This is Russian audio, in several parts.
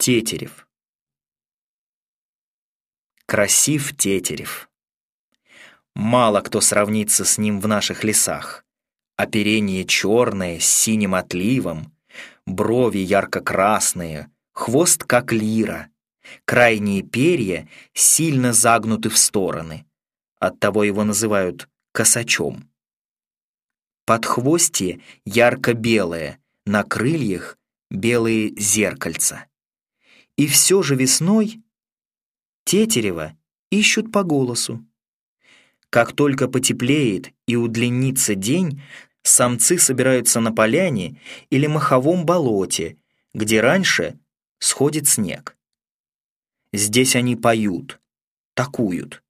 Тетерев. Красив Тетерев. Мало кто сравнится с ним в наших лесах. Оперение черное с синим отливом, брови ярко-красные, хвост как лира, крайние перья сильно загнуты в стороны. Оттого его называют косачом. Подхвостье ярко-белое, на крыльях белые зеркальца. И все же весной Тетерева ищут по голосу. Как только потеплеет и удлинится день, самцы собираются на поляне или маховом болоте, где раньше сходит снег. Здесь они поют, такуют.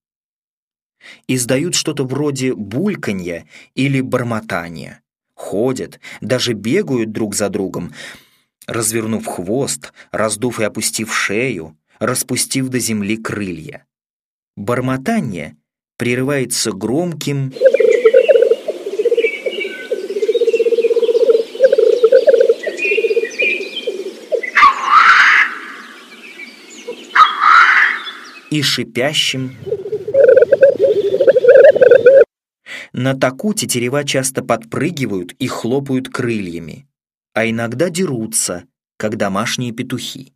Издают что-то вроде бульканья или бормотания. Ходят, даже бегают друг за другом, развернув хвост, раздув и опустив шею, распустив до земли крылья. Бормотание прерывается громким и шипящим На таку тетерева часто подпрыгивают и хлопают крыльями а иногда дерутся, как домашние петухи.